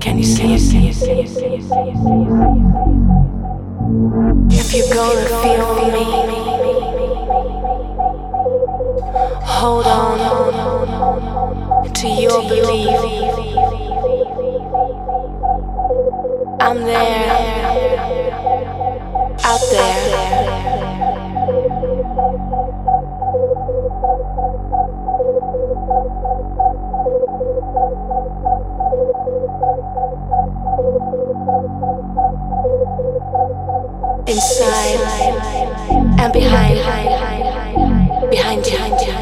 Can you see it? If you're gonna feel me, hold on to your belief. I'm there, out there. Side and behind, behind, behind, behind.